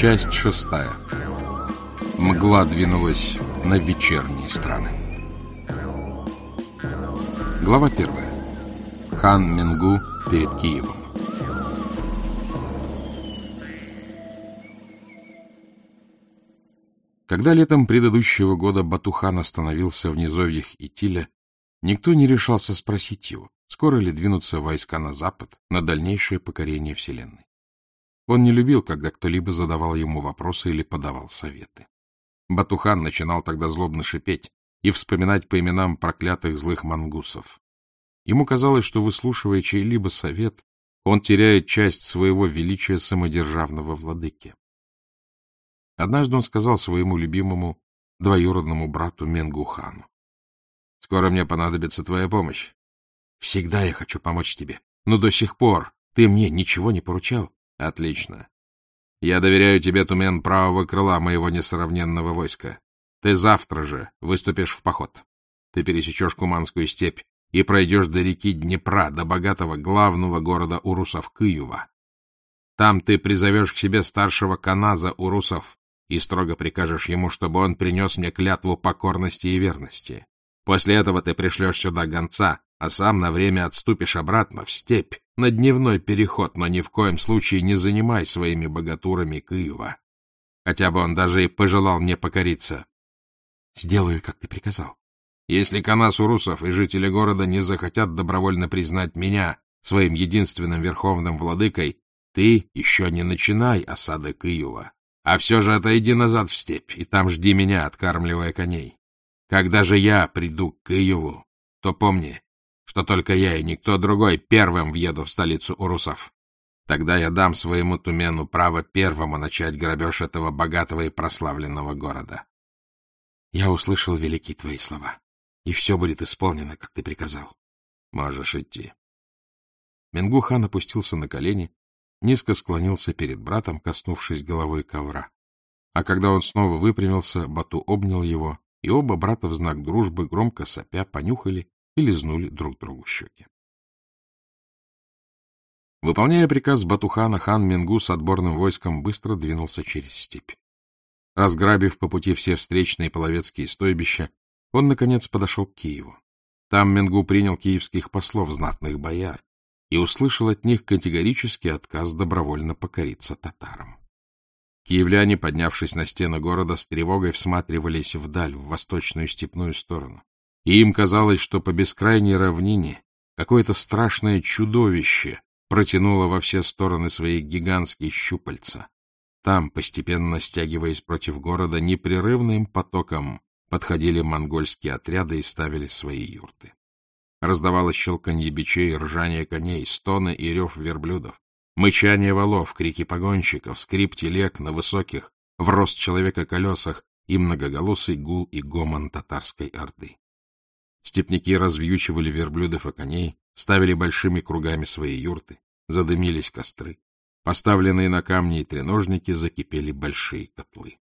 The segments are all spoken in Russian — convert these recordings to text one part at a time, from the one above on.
Часть шестая. Мгла двинулась на вечерние страны. Глава первая. Хан Мингу перед Киевом. Когда летом предыдущего года Батухан остановился в низовьях Итиля, никто не решался спросить его, скоро ли двинутся войска на запад, на дальнейшее покорение Вселенной. Он не любил, когда кто-либо задавал ему вопросы или подавал советы. Батухан начинал тогда злобно шипеть и вспоминать по именам проклятых злых мангусов. Ему казалось, что, выслушивая чей-либо совет, он теряет часть своего величия самодержавного владыки. Однажды он сказал своему любимому двоюродному брату Менгухану. — Скоро мне понадобится твоя помощь. — Всегда я хочу помочь тебе, но до сих пор ты мне ничего не поручал. — Отлично. Я доверяю тебе, Тумен, правого крыла моего несравненного войска. Ты завтра же выступишь в поход. Ты пересечешь Куманскую степь и пройдешь до реки Днепра, до богатого главного города урусов Киева. Там ты призовешь к себе старшего каназа урусов и строго прикажешь ему, чтобы он принес мне клятву покорности и верности. После этого ты пришлешь сюда гонца, а сам на время отступишь обратно в степь, на дневной переход, но ни в коем случае не занимай своими богатурами Киева. Хотя бы он даже и пожелал мне покориться. — Сделаю, как ты приказал. Если Канас Урусов и жители города не захотят добровольно признать меня своим единственным верховным владыкой, ты еще не начинай осады Киева, а все же отойди назад в степь, и там жди меня, откармливая коней. Когда же я приду к Киеву, то помни, что только я и никто другой первым въеду в столицу Урусов. Тогда я дам своему Тумену право первому начать грабеж этого богатого и прославленного города. Я услышал великие твои слова и все будет исполнено, как ты приказал. Можешь идти. Менгухан опустился на колени, низко склонился перед братом, коснувшись головой ковра. А когда он снова выпрямился, Бату обнял его, и оба брата в знак дружбы, громко сопя, понюхали и лизнули друг другу щеки. Выполняя приказ Батухана, хан Менгу с отборным войском быстро двинулся через степь. Разграбив по пути все встречные половецкие стойбища, он, наконец, подошел к Киеву. Там Менгу принял киевских послов, знатных бояр, и услышал от них категорический отказ добровольно покориться татарам. Киевляне, поднявшись на стены города, с тревогой всматривались вдаль, в восточную степную сторону. И им казалось, что по бескрайней равнине какое-то страшное чудовище протянуло во все стороны свои гигантские щупальца. Там, постепенно стягиваясь против города, непрерывным потоком подходили монгольские отряды и ставили свои юрты. Раздавалось щелканье бичей, ржание коней, стоны и рев верблюдов, мычание валов, крики погонщиков, скрип телег на высоких, в рост человека колесах и многоголосый гул и гомон татарской орды. Степники развьючивали верблюдов и коней, ставили большими кругами свои юрты, задымились костры. Поставленные на камни и треножники закипели большие котлы.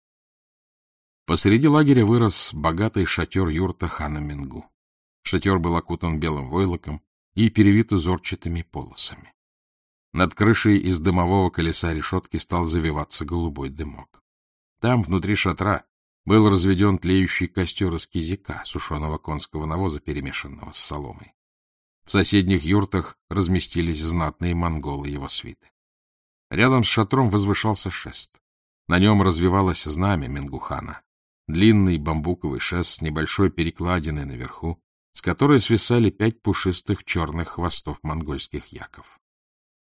Посреди лагеря вырос богатый шатер юрта хана Мингу. Шатер был окутан белым войлоком и перевит узорчатыми полосами. Над крышей из дымового колеса решетки стал завиваться голубой дымок. Там, внутри шатра, был разведен тлеющий костер из кизика, сушеного конского навоза, перемешанного с соломой. В соседних юртах разместились знатные монголы его свиты. Рядом с шатром возвышался шест. На нем развивалось знамя Менгухана, длинный бамбуковый шест с небольшой перекладиной наверху, с которой свисали пять пушистых черных хвостов монгольских яков.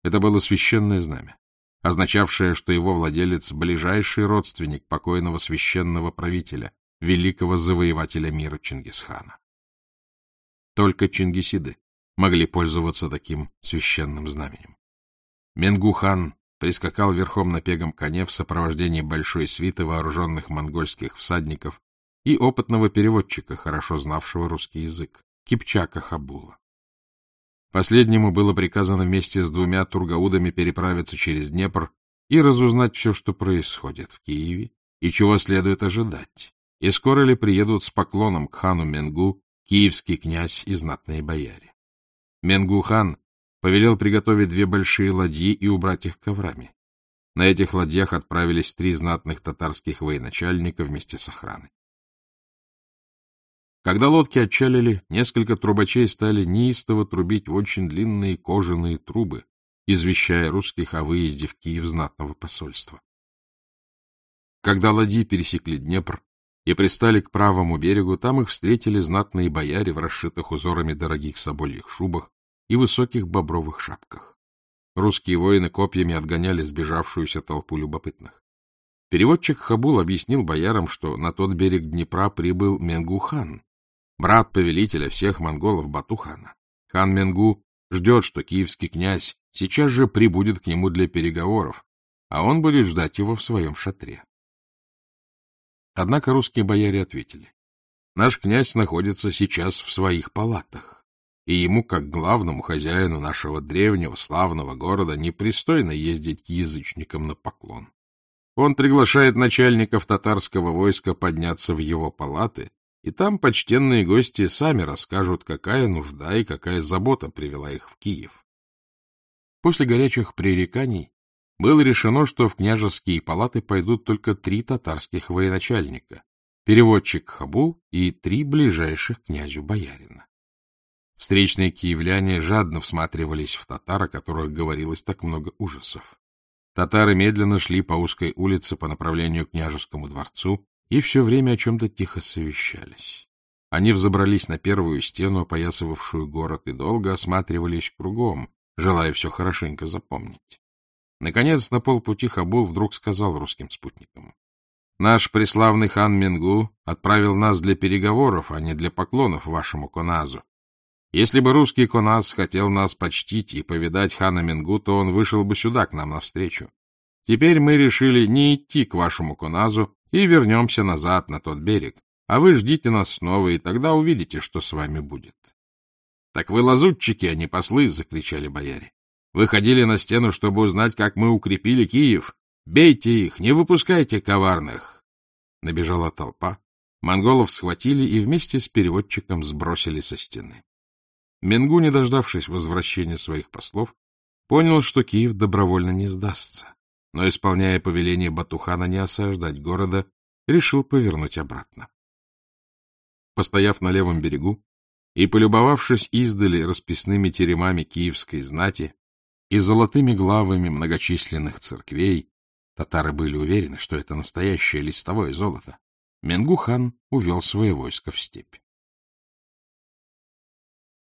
Это было священное знамя, означавшее, что его владелец — ближайший родственник покойного священного правителя, великого завоевателя мира Чингисхана. Только чингисиды могли пользоваться таким священным знаменем. Менгухан прискакал верхом на пегом коне в сопровождении большой свиты вооруженных монгольских всадников и опытного переводчика, хорошо знавшего русский язык, Кипчака Хабула. Последнему было приказано вместе с двумя тургаудами переправиться через Днепр и разузнать все, что происходит в Киеве и чего следует ожидать, и скоро ли приедут с поклоном к хану Менгу киевский князь и знатные бояре. Менгу хан повелел приготовить две большие ладьи и убрать их коврами. На этих ладьях отправились три знатных татарских военачальника вместе с охраной. Когда лодки отчалили, несколько трубачей стали неистово трубить в очень длинные кожаные трубы, извещая русских о выезде в Киев знатного посольства. Когда ладьи пересекли Днепр и пристали к правому берегу, там их встретили знатные бояре в расшитых узорами дорогих собольих шубах и высоких бобровых шапках. Русские воины копьями отгоняли сбежавшуюся толпу любопытных. Переводчик Хабул объяснил боярам, что на тот берег Днепра прибыл Менгухан, брат повелителя всех монголов Батухана. Хан Менгу ждет, что киевский князь сейчас же прибудет к нему для переговоров, а он будет ждать его в своем шатре. Однако русские бояре ответили, наш князь находится сейчас в своих палатах, и ему, как главному хозяину нашего древнего славного города, непристойно ездить к язычникам на поклон. Он приглашает начальников татарского войска подняться в его палаты и там почтенные гости сами расскажут, какая нужда и какая забота привела их в Киев. После горячих пререканий было решено, что в княжеские палаты пойдут только три татарских военачальника, переводчик Хабул и три ближайших князю боярина. Встречные киевляне жадно всматривались в татар, о которых говорилось так много ужасов. Татары медленно шли по узкой улице по направлению к княжескому дворцу, и все время о чем-то тихо совещались. Они взобрались на первую стену, опоясывавшую город, и долго осматривались кругом, желая все хорошенько запомнить. Наконец, на полпути Хабул вдруг сказал русским спутникам. — Наш преславный хан Мингу отправил нас для переговоров, а не для поклонов вашему коназу. Если бы русский коназ хотел нас почтить и повидать хана Мингу, то он вышел бы сюда к нам навстречу. Теперь мы решили не идти к вашему коназу, и вернемся назад на тот берег, а вы ждите нас снова, и тогда увидите, что с вами будет. — Так вы лазутчики, а не послы! — закричали бояре. — Вы ходили на стену, чтобы узнать, как мы укрепили Киев. Бейте их, не выпускайте коварных! Набежала толпа. Монголов схватили и вместе с переводчиком сбросили со стены. Менгу, не дождавшись возвращения своих послов, понял, что Киев добровольно не сдастся но, исполняя повеление Батухана не осаждать города, решил повернуть обратно. Постояв на левом берегу и полюбовавшись издали расписными теремами киевской знати и золотыми главами многочисленных церквей, татары были уверены, что это настоящее листовое золото, Менгухан увел свое войско в степь.